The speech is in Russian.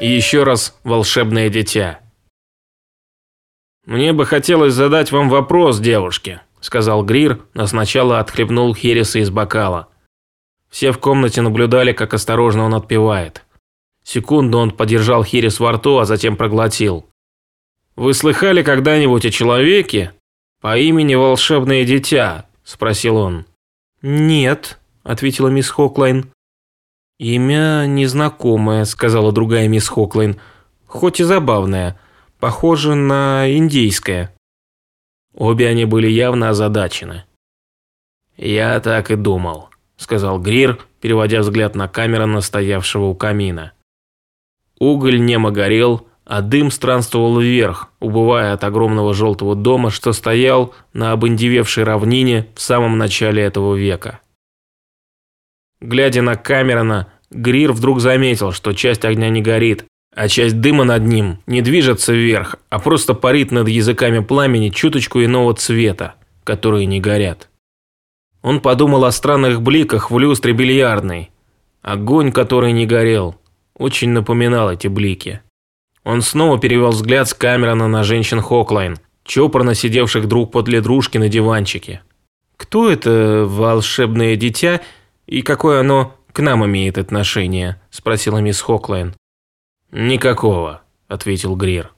И еще раз волшебное дитя. «Мне бы хотелось задать вам вопрос, девушки», – сказал Грир, но сначала отхлебнул Хереса из бокала. Все в комнате наблюдали, как осторожно он отпивает. Секунду он подержал Херес во рту, а затем проглотил. «Вы слыхали когда-нибудь о человеке по имени Волшебное Дитя?» – спросил он. «Нет», – ответила мисс Хоклайн. «Имя незнакомое», – сказала другая мисс Хоклайн, – «хоть и забавное, похоже на индейское». Обе они были явно озадачены. «Я так и думал», – сказал Грир, переводя взгляд на камеру стоявшего у камина. Уголь немо горел, а дым странствовал вверх, убывая от огромного желтого дома, что стоял на обындевевшей равнине в самом начале этого века. Глядя на Камерона, Грир вдруг заметил, что часть огня не горит, а часть дыма над ним не движется вверх, а просто парит над языками пламени чуточку иного цвета, которые не горят. Он подумал о странных бликах в люстре бильярдной. Огонь, который не горел, очень напоминал эти блики. Он снова перевел взгляд с Камерона на женщин Хоклайн, чопорно сидевших друг подле дружки на диванчике. «Кто это волшебное дитя и какое оно к нам имеет отношение?» – спросила мисс Хоклайн. «Никакого», – ответил Грир.